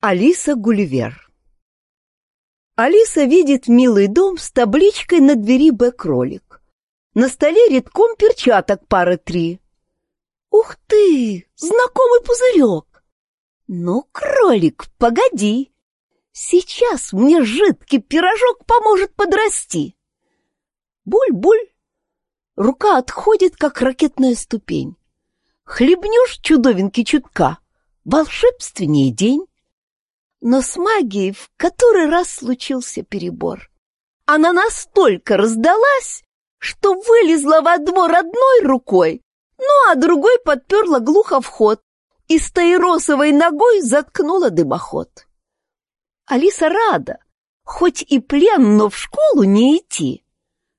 Алиса Гулливер Алиса видит милый дом с табличкой на двери Б-кролик. На столе редком перчаток пары три. Ух ты, знакомый пузырек! Ну, кролик, погоди. Сейчас мне жидкий пирожок поможет подрасти. Буль-буль. Рука отходит, как ракетная ступень. Хлебнешь чудовинки чутка, волшебственнее день. Но с магией в который раз случился перебор. Она настолько раздалась, что вылезла во двор одной рукой, ну а другой подперла глухо вход и стаиросовой ногой заткнула дымоход. Алиса рада, хоть и плен, но в школу не идти.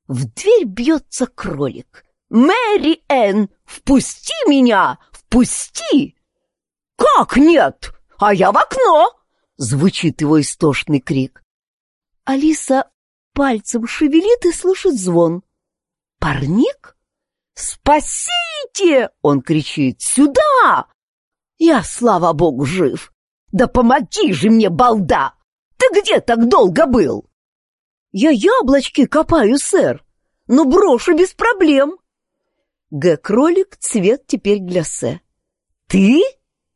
В дверь бьется кролик. «Мэри Энн, впусти меня! Впусти!» «Как нет? А я в окно!» Звучит его истошный крик. Алиса пальцем шевелит и слышит звон. «Парник? Спасите!» — он кричит. «Сюда!» «Я, слава богу, жив! Да помоги же мне, балда! Ты где так долго был?» «Я яблочки копаю, сэр, но брошу без проблем!» Г-кролик цвет теперь для С. «Ты?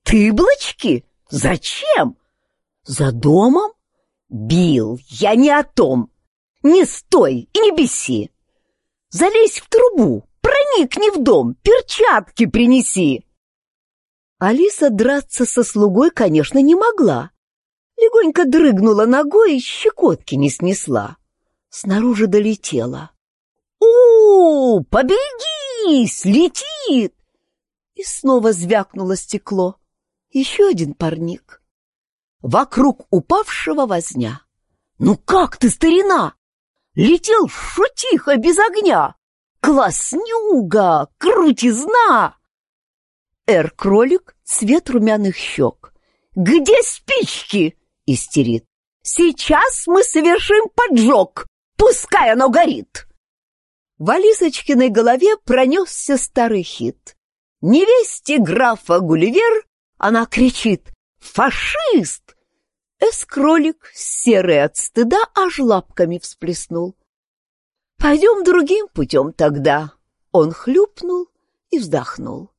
Ты блочки? Зачем?» «За домом?» «Бил, я не о том. Не стой и не беси. Залезь в трубу, проникни в дом, перчатки принеси!» Алиса драться со слугой, конечно, не могла. Легонько дрыгнула ногой и щекотки не снесла. Снаружи долетела. у, побегись, летит!» И снова звякнуло стекло. Еще один парник. Вокруг упавшего возня. «Ну как ты, старина? Летел шутиха без огня! Класснюга, крутизна!» Эр-кролик, цвет румяных щек. «Где спички?» — истерит. «Сейчас мы совершим поджог! Пускай оно горит!» В Алисочкиной голове пронесся старый хит. Невесте графа Гулливер она кричит «Фашист!» Эс-кролик, серый от стыда, аж лапками всплеснул. «Пойдем другим путем тогда!» Он хлюпнул и вздохнул.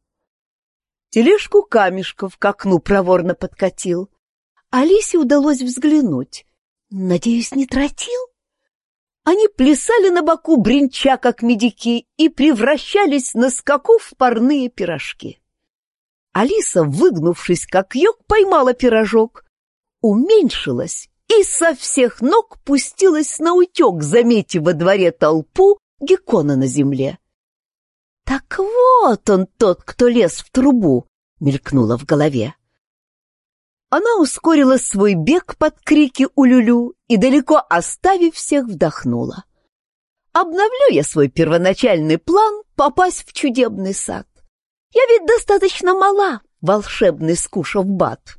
Тележку камешков к окну проворно подкатил. Алисе удалось взглянуть. Надеюсь, не тротил? Они плясали на боку, бренча, как медики, и превращались на скаку в парные пирожки. Алиса, выгнувшись как йог, поймала пирожок, уменьшилась и со всех ног пустилась на утек, заметив во дворе толпу геккона на земле. «Так вот он тот, кто лез в трубу!» — мелькнуло в голове. Она ускорила свой бег под крики улюлю и, далеко оставив всех, вдохнула. «Обновлю я свой первоначальный план попасть в чудебный сад. Я ведь достаточно мала, волшебный скушав бат.